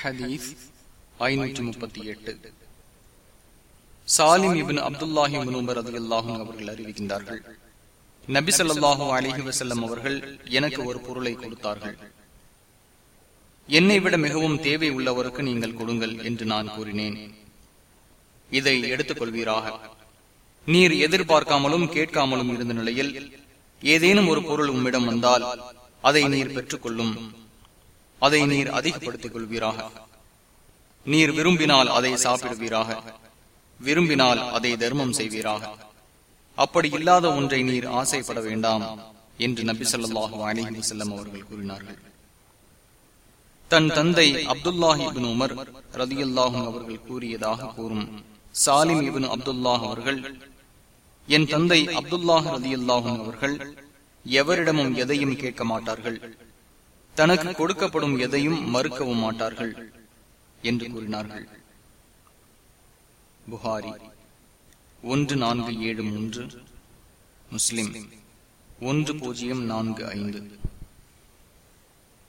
ஹதீஸ் ஐநூற்றி முப்பத்தி எட்டு. சாலிம் இபின் அப்துல்லாஹி உமர் அது அல்லாஹும் அவர்கள் அறிவிக்கின்றார்கள். நபி சொல்லாஹு அலிஹி வசல்லம் அவர்கள் எனக்கு ஒரு பொருளை கொடுத்தார்கள். என்னை விட மிகவும் தேவை உள்ளவருக்கு நீங்கள் கொடுங்கள் என்று நான் கூறினேன். இதை எடுத்துக் கொள்வீராக நீர் எதிர்பார்க்காமலும் கேட்காமலும் இருந்த நிலையில் ஏதேனும் ஒரு பொருள் உம்மிடம் வந்தால் அதை நீர் பெற்றுக் கொள்ளும் அதை நீர் அதிகப்படுத்திக் கொள்வீராக நீர் விரும்பினால் அதை சாப்பிடுவீராக. விரும்பினால் அதை தர்மம் செய்வீராக. அப்படி இல்லாத ஒன்றை நீர் ஆசைப்பட வேண்டாம் என்று நபி சொல்லாஹு அலிஹி செல்லம் அவர்கள் கூறினார்கள். தன் தந்தை அப்துல்லாஹி இபின் உமர் ரதியுல்லாஹும் அவர்கள் கூறியதாக கூறும் சாலிம் இபின் அப்துல்லாஹ் அவர்கள் என் தந்தை அப்துல்லாஹ் ரதியுல்லாஹும் அவர்கள் எவரிடமும் எதையும் கேட்க மாட்டார்கள். தனக்கு கொடுக்கப்படும் எதையும் மறுக்கவும் மாட்டார்கள் என்று கூறினார்கள். புகாரி ஒன்று நான்கு ஏழு மூன்று முஸ்லிம் ஒன்று பூஜ்ஜியம் நான்கு ஐந்து.